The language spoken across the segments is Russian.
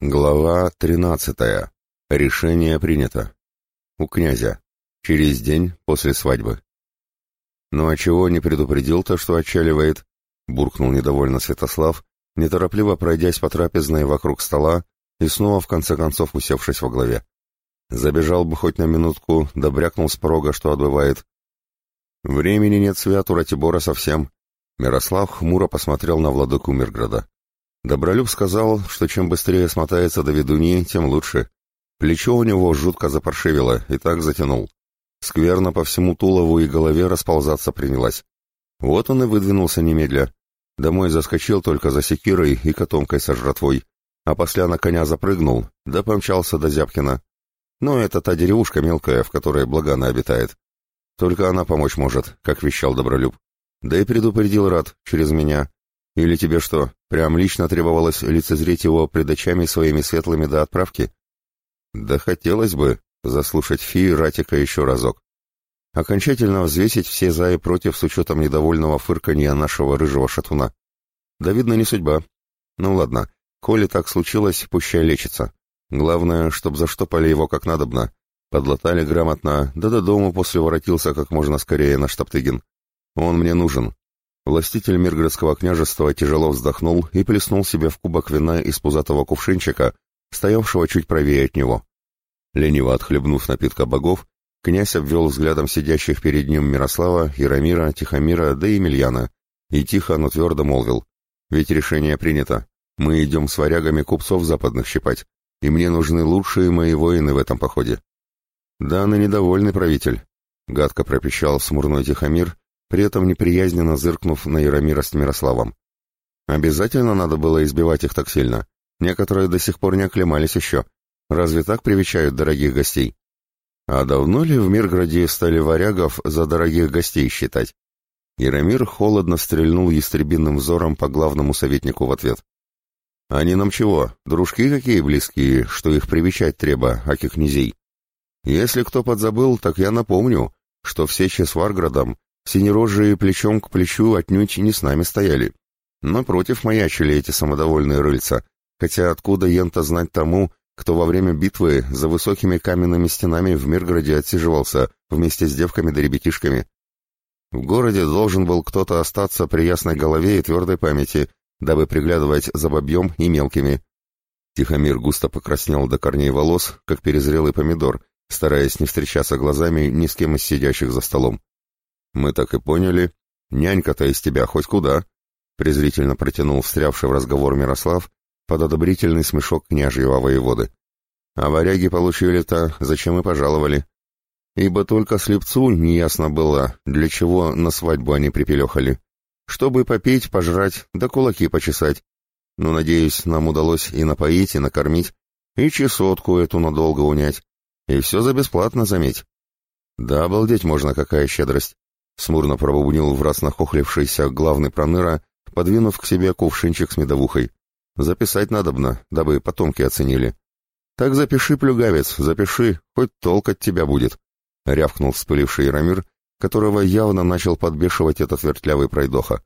Глава 13. Решение принято. У князя. Через день после свадьбы. «Ну а чего не предупредил-то, что отчаливает?» — буркнул недовольно Святослав, неторопливо пройдясь по трапезной вокруг стола и снова в конце концов усевшись во главе. Забежал бы хоть на минутку, да брякнул с порога, что отбывает. «Времени нет свят у Ратибора совсем», — Мирослав хмуро посмотрел на владыку Мирграда. Добролюб сказал, что чем быстрее смотается до ведуньи, тем лучше. Плечо у него жутко запаршивило и так затянул. Скверно по всему тулову и голове расползаться принялась. Вот он и выдвинулся немедля. Домой заскочил только за секирой и котомкой со жратвой, а после на коня запрыгнул, да помчался до Зябкина. Но это та деревушка мелкая, в которой Благана обитает. Только она помочь может, как вещал Добролюб. Да и предупредил рад, через меня, или тебе что, прям лично требовалось лицезреть его пред очами своими светлыми до отправки? Да хотелось бы заслушать Фи Ратика еще разок. Окончательно взвесить все за и против с учетом недовольного фырканья нашего рыжего шатуна. Да видно не судьба. Ну ладно, коли так случилось, пущай лечится. Главное, чтоб заштопали его как надобно. Подлатали грамотно, да до дома после воротился как можно скорее на Штаптыгин. Он мне нужен, Властитель Миргородского княжества тяжело вздохнул и плеснул себе в кубок вина из пузатого кувшинчика, стоявшего чуть правее от него. Лениво отхлебнув напитка богов, князь обвел взглядом сидящих перед ним Мирослава, Яромира, Тихомира да Емельяна, и тихо, но твердо молвил. «Ведь решение принято. Мы идем с варягами купцов западных щипать, и мне нужны лучшие мои воины в этом походе». «Да, на недовольный правитель», — гадко пропищал смурной Тихомир, при этом неприязненно зыркнув на Яромира с Мирославом. Обязательно надо было избивать их так сильно. Некоторые до сих пор не оклемались еще. Разве так привечают дорогих гостей? А давно ли в Мирграде стали варягов за дорогих гостей считать? Яромир холодно стрельнул ястребиным взором по главному советнику в ответ. «Они нам чего? Дружки какие близкие, что их привечать треба, аки князей? Если кто подзабыл, так я напомню, что все с Варградом Синерожие плечом к плечу отнюдь не с нами стояли. Напротив маячили эти самодовольные рыльца, хотя откуда ента знать тому, кто во время битвы за высокими каменными стенами в Миргороде отсиживался вместе с девками да ребятишками. В городе должен был кто-то остаться при ясной голове и твердой памяти, дабы приглядывать за бобьем и мелкими. Тихомир густо покраснел до корней волос, как перезрелый помидор, стараясь не встречаться глазами ни с кем из сидящих за столом. «Мы так и поняли. Нянька-то из тебя хоть куда?» презрительно протянул встрявший в разговор Мирослав под одобрительный смешок княжьего воеводы. «А варяги получили-то, зачем и пожаловали?» Ибо только слепцу неясно было, для чего на свадьбу они припелехали. Чтобы попить, пожрать, да кулаки почесать. Но, надеюсь, нам удалось и напоить, и накормить, и чесотку эту надолго унять. И все за бесплатно, заметь. Да обалдеть можно, какая щедрость. Смурно пробубнил в раз нахохлившийся главный проныра, подвинув к себе кувшинчик с медовухой. «Записать надобно, дабы потомки оценили». «Так запиши, плюгавец, запиши, хоть толк от тебя будет», — рявкнул вспыливший Яромир, которого явно начал подбешивать этот вертлявый пройдоха.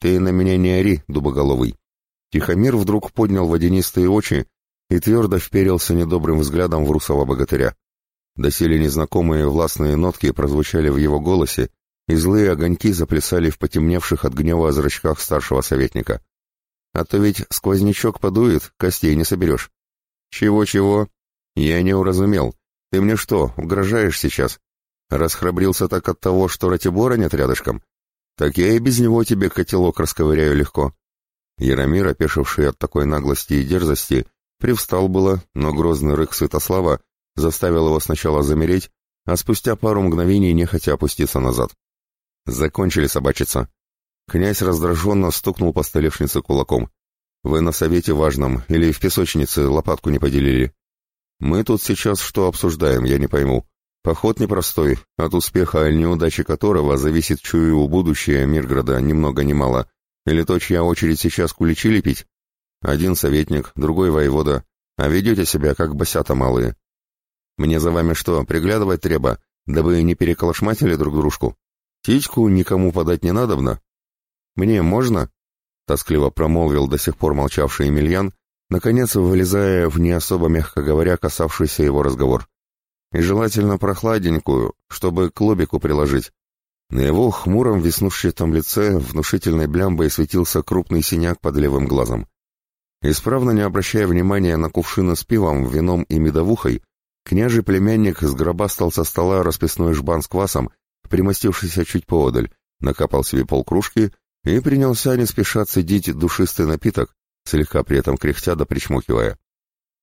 «Ты на меня не ори, дубоголовый». Тихомир вдруг поднял водянистые очи и твердо вперился недобрым взглядом в русого богатыря. Доселе незнакомые властные нотки прозвучали в его голосе, и злые огоньки заплясали в потемневших от гнева зрачках старшего советника. «А то ведь сквознячок подует, костей не соберешь». «Чего-чего?» «Я не уразумел. Ты мне что, угрожаешь сейчас? Расхрабрился так от того, что Ратибора нет рядышком? Так я и без него тебе котелок расковыряю легко». Яромир, опешивший от такой наглости и дерзости, привстал было, но грозный рык Святослава заставил его сначала замереть, а спустя пару мгновений нехотя опуститься назад. Закончили собачиться. Князь раздраженно стукнул по столешнице кулаком. Вы на совете важном или в песочнице лопатку не поделили? Мы тут сейчас что обсуждаем, я не пойму. Поход непростой, от успеха или неудачи которого зависит, чую, будущее Мирграда ни много ни мало. Или то, чья очередь сейчас куличи лепить? Один советник, другой воевода. А ведете себя, как босята малые. Мне за вами что, приглядывать треба, дабы не переколошматили друг дружку? Птичку никому подать не надобно. Мне можно? Тоскливо промолвил до сих пор молчавший Емельян, наконец вылезая в не особо, мягко говоря, касавшийся его разговор. «И желательно прохладненькую, чтобы к лобику приложить». На его хмуром веснушчатом лице внушительной блямбой светился крупный синяк под левым глазом. Исправно не обращая внимания на кувшины с пивом, вином и медовухой, княжий племянник сгробастал со стола расписной жбан с квасом, примостившийся чуть поодаль, накапал себе полкружки и принялся не спеша цедить душистый напиток, слегка при этом кряхтя да причмокивая.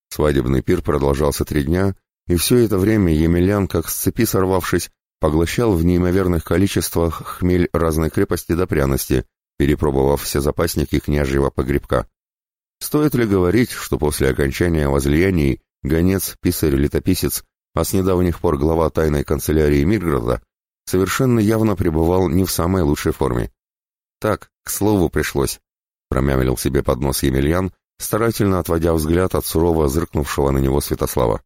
Свадебный пир продолжался три дня, и все это время Емельян, как с цепи сорвавшись, поглощал в неимоверных количествах хмель разной крепости до пряности, перепробовав все запасники княжьего погребка. Стоит ли говорить, что после окончания возлияний гонец, писарь, летописец, а с недавних пор глава тайной канцелярии Мирграда, совершенно явно пребывал не в самой лучшей форме. Так, к слову, пришлось, промямлил себе под нос Емельян, старательно отводя взгляд от сурово зыркнувшего на него Святослава.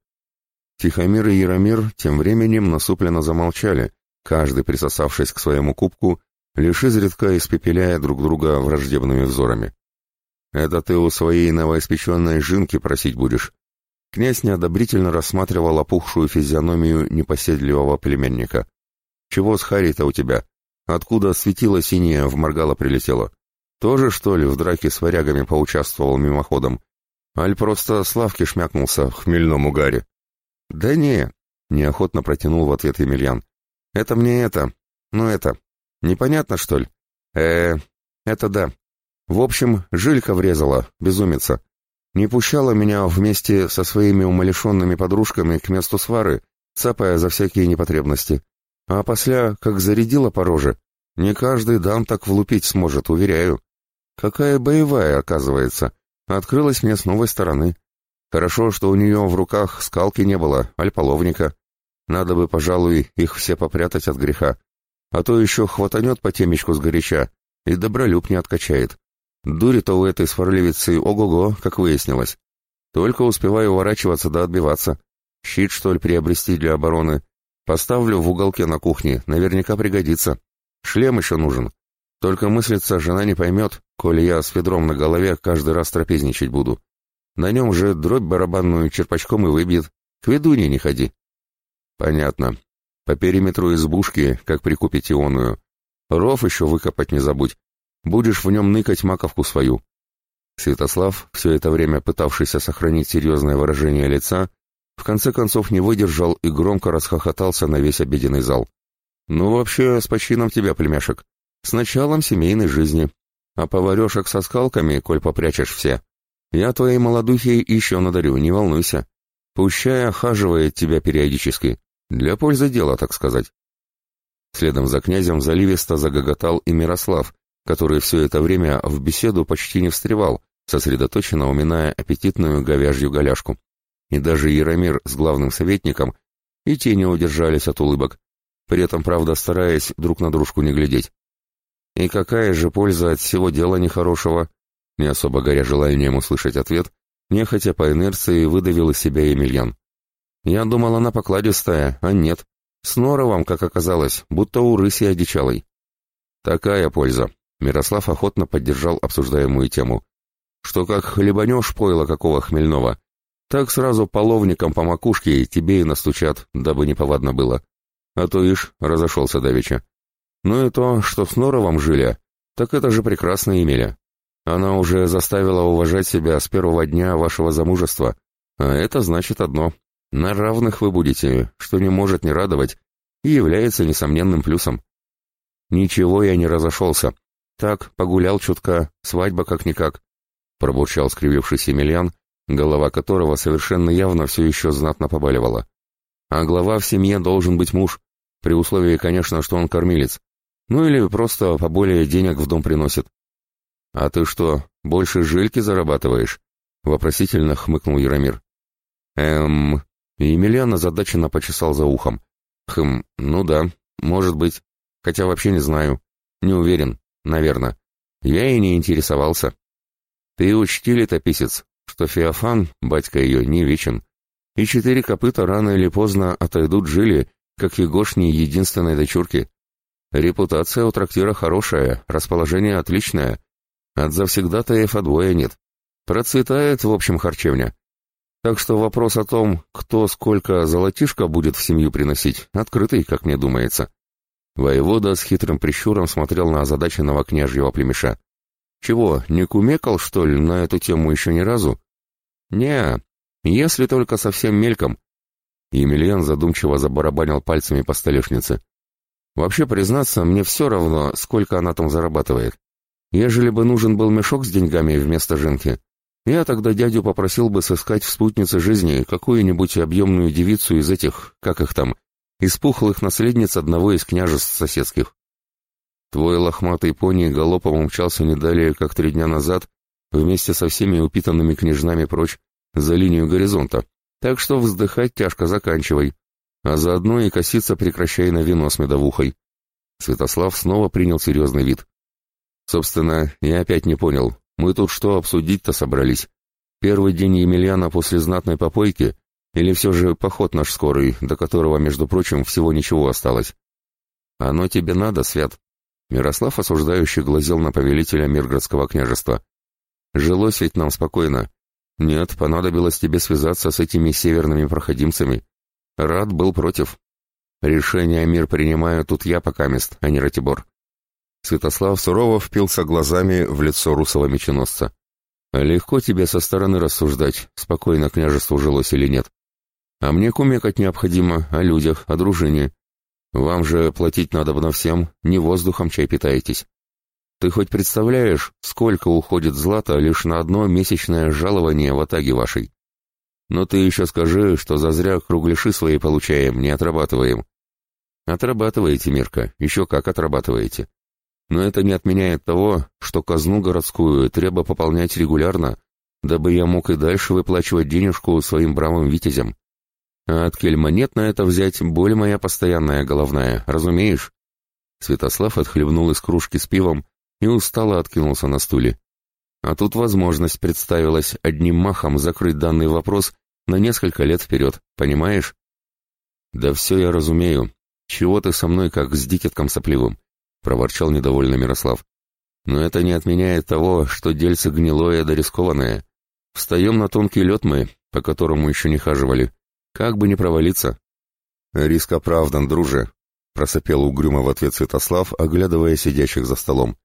Тихомир и Яромир тем временем насупленно замолчали, каждый присосавшись к своему кубку, лишь изредка испепеляя друг друга враждебными взорами. «Это ты у своей новоиспеченной жинки просить будешь». Князь неодобрительно рассматривал опухшую физиономию непоседливого племянника. «Чего с Харей-то у тебя? Откуда светило синее в Маргала прилетело? Тоже, что ли, в драке с варягами поучаствовал мимоходом? Аль просто Славки шмякнулся в хмельном угаре?» «Да не», — неохотно протянул в ответ Емельян. «Это мне это, ну это, непонятно, что ли?» э это да. В общем, жилька врезала, безумица. Не пущала меня вместе со своими умалишенными подружками к месту свары, цапая за всякие непотребности. А после, как зарядила по роже, не каждый дам так влупить сможет, уверяю. Какая боевая, оказывается, открылась мне с новой стороны. Хорошо, что у нее в руках скалки не было, аль половника. Надо бы, пожалуй, их все попрятать от греха. А то еще хватанет по темечку сгоряча и добролюб не откачает. Дури-то у этой сварливицы ого-го, как выяснилось. Только успеваю уворачиваться да отбиваться. Щит, что ли, приобрести для обороны. Поставлю в уголке на кухне, наверняка пригодится. Шлем еще нужен. Только мыслится, жена не поймет, коли я с ведром на голове каждый раз трапезничать буду. На нем же дробь барабанную черпачком и выбьет. К ведуне не ходи. Понятно. По периметру избушки, как прикупить ионную. Ров еще выкопать не забудь. Будешь в нем ныкать маковку свою». Святослав, все это время пытавшийся сохранить серьезное выражение лица, в конце концов не выдержал и громко расхохотался на весь обеденный зал. «Ну вообще, с почином тебя, племяшек. С началом семейной жизни. А поварешек со скалками, коль попрячешь все. Я твоей молодухе еще надарю, не волнуйся. Пущай охаживает тебя периодически. Для пользы дела, так сказать». Следом за князем заливисто загоготал и Мирослав, который все это время в беседу почти не встревал, сосредоточенно уминая аппетитную говяжью голяшку. И даже Яромир с главным советником и те не удержались от улыбок, при этом, правда, стараясь друг на дружку не глядеть. И какая же польза от всего дела нехорошего? Не особо горя желанием услышать ответ, нехотя по инерции выдавил из себя Емельян. Я думал, она покладистая, а нет. С норовом, как оказалось, будто у рыси одичалой. Такая польза, Мирослав охотно поддержал обсуждаемую тему. Что как хлебанешь пойло какого хмельного, так сразу половником по макушке тебе и настучат, дабы неповадно было. А то ишь, разошелся давеча. Ну и то, что с Норовом жили, так это же прекрасно имели. Она уже заставила уважать себя с первого дня вашего замужества. А это значит одно. На равных вы будете, что не может не радовать и является несомненным плюсом. Ничего я не разошелся, «Так, погулял чутка, свадьба как-никак», — пробурчал скривившийся Емельян, голова которого совершенно явно все еще знатно побаливала. «А глава в семье должен быть муж, при условии, конечно, что он кормилец. Ну или просто поболее денег в дом приносит». «А ты что, больше жильки зарабатываешь?» — вопросительно хмыкнул Яромир. «Эм...» Емельян озадаченно почесал за ухом. «Хм, ну да, может быть. Хотя вообще не знаю. Не уверен. Наверное. Я и не интересовался. Ты учти, летописец, что Феофан, батька ее, не вечен. И четыре копыта рано или поздно отойдут жили, как Егошни единственной дочурки. Репутация у трактира хорошая, расположение отличное. От завсегдатаев отбоя нет. Процветает, в общем, харчевня. Так что вопрос о том, кто сколько золотишка будет в семью приносить, открытый, как мне думается. Воевода с хитрым прищуром смотрел на озадаченного княжьего племеша. «Чего, не кумекал, что ли, на эту тему еще ни разу?» «Не, если только совсем мельком». Емельян задумчиво забарабанил пальцами по столешнице. «Вообще, признаться, мне все равно, сколько она там зарабатывает. Ежели бы нужен был мешок с деньгами вместо жинки, я тогда дядю попросил бы сыскать в спутнице жизни какую-нибудь объемную девицу из этих, как их там, из пухлых наследниц одного из княжеств соседских. Твой лохматый пони галопом умчался не далее, как три дня назад, вместе со всеми упитанными княжнами прочь, за линию горизонта, так что вздыхать тяжко заканчивай, а заодно и коситься прекращай на вино с медовухой. Святослав снова принял серьезный вид. Собственно, я опять не понял, мы тут что обсудить-то собрались? Первый день Емельяна после знатной попойки или все же поход наш скорый, до которого, между прочим, всего ничего осталось? Оно тебе надо, Свят. Мирослав осуждающий глазел на повелителя Мирградского княжества. Жилось ведь нам спокойно. Нет, понадобилось тебе связаться с этими северными проходимцами. Рад был против. Решение мир принимаю тут я покамест, а не Ратибор. Святослав сурово впился глазами в лицо русого меченосца. «Легко тебе со стороны рассуждать, спокойно княжеству жилось или нет. А мне кумекать необходимо о людях, о дружине. Вам же платить надо бы на всем, не воздухом чай питаетесь. Ты хоть представляешь, сколько уходит злата лишь на одно месячное жалование в атаге вашей? Но ты еще скажи, что зазря кругляши свои получаем, не отрабатываем. Отрабатываете, Мирка, еще как отрабатываете. Но это не отменяет того, что казну городскую треба пополнять регулярно, дабы я мог и дальше выплачивать денежку своим бравым витязям. А от кельмонет на это взять боль моя постоянная головная, разумеешь?» Святослав отхлебнул из кружки с пивом и устало откинулся на стуле. А тут возможность представилась одним махом закрыть данный вопрос на несколько лет вперед, понимаешь? «Да все я разумею. Чего ты со мной как с дитятком сопливым?» — проворчал недовольно Мирослав. «Но это не отменяет того, что дельце гнилое да рискованное. Встаем на тонкий лед мы, по которому еще не хаживали. Как бы не провалиться. Риск оправдан, друже, просопел угрюмо в ответ Святослав, оглядывая сидящих за столом.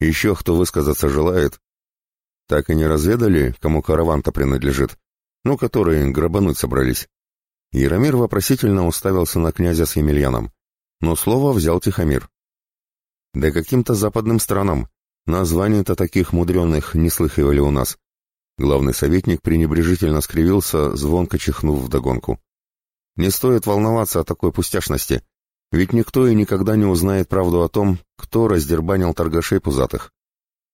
Еще кто высказаться желает? Так и не разведали, кому караван-то принадлежит, ну, которые грабануть собрались. Яромир вопросительно уставился на князя с Емельяном, но слово взял Тихомир. Да каким-то западным странам. Названий-то таких мудреных не слыхивали у нас. Главный советник пренебрежительно скривился, звонко чихнув вдогонку. «Не стоит волноваться о такой пустяшности, ведь никто и никогда не узнает правду о том, кто раздербанил торгашей пузатых.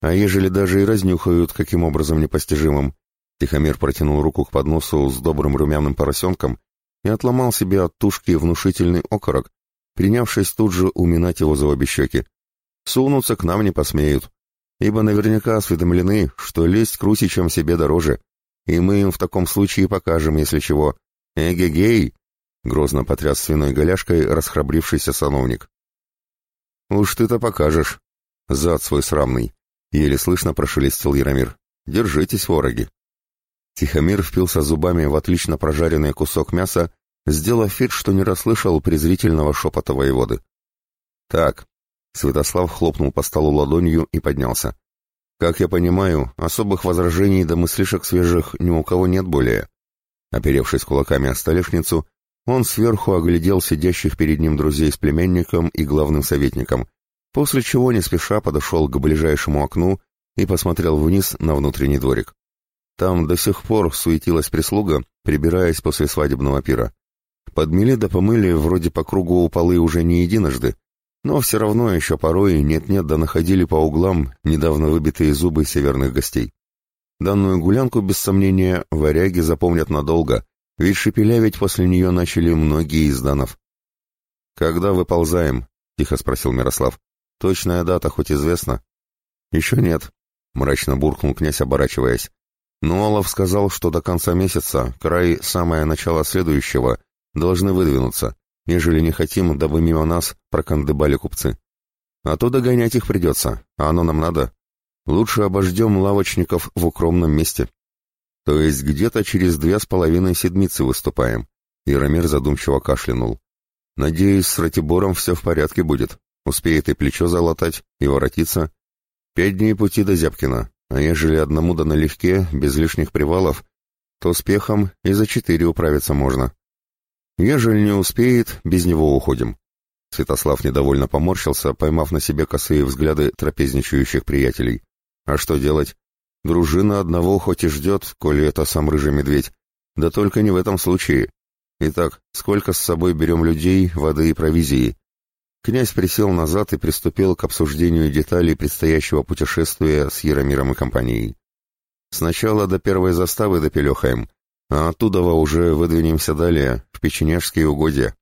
А ежели даже и разнюхают, каким образом непостижимым?» Тихомир протянул руку к подносу с добрым румяным поросенком и отломал себе от тушки внушительный окорок, принявшись тут же уминать его за обе щеки. «Сунуться к нам не посмеют ибо наверняка осведомлены, что лезть к русичам себе дороже, и мы им в таком случае покажем, если чего. Эге-гей!» — грозно потряс свиной голяшкой расхрабрившийся сановник. «Уж ты-то покажешь, зад свой срамный!» — еле слышно прошелестел Яромир. «Держитесь, вороги!» Тихомир впился зубами в отлично прожаренный кусок мяса, сделав вид, что не расслышал презрительного шепота воеводы. «Так, Святослав хлопнул по столу ладонью и поднялся. «Как я понимаю, особых возражений да мыслишек свежих ни у кого нет более». Оперевшись кулаками о столешницу, он сверху оглядел сидящих перед ним друзей с племянником и главным советником, после чего не спеша подошел к ближайшему окну и посмотрел вниз на внутренний дворик. Там до сих пор суетилась прислуга, прибираясь после свадебного пира. Подмели да помыли вроде по кругу полы уже не единожды, но все равно еще порой нет-нет да находили по углам недавно выбитые зубы северных гостей. Данную гулянку, без сомнения, варяги запомнят надолго, ведь шепелявить после нее начали многие из данов. «Когда выползаем?» — тихо спросил Мирослав. «Точная дата хоть известна?» «Еще нет», — мрачно буркнул князь, оборачиваясь. «Но Олаф сказал, что до конца месяца, край самое начало следующего, должны выдвинуться ежели не хотим, дабы мимо нас прокандыбали купцы. А то догонять их придется, а оно нам надо. Лучше обождем лавочников в укромном месте. То есть где-то через две с половиной седмицы выступаем. Яромир задумчиво кашлянул. Надеюсь, с Ратибором все в порядке будет. Успеет и плечо залатать, и воротиться. Пять дней пути до Зябкина, а ежели одному да налегке, без лишних привалов, то успехом и за четыре управиться можно. Ежели не успеет, без него уходим. Святослав недовольно поморщился, поймав на себе косые взгляды трапезничающих приятелей. А что делать? Дружина одного хоть и ждет, коли это сам рыжий медведь, да только не в этом случае. Итак, сколько с собой берем людей, воды и провизии? Князь присел назад и приступил к обсуждению деталей предстоящего путешествия с Яромиром и компанией. Сначала до первой заставы допелехаем, а оттуда уже выдвинемся далее, в печенежские угодья.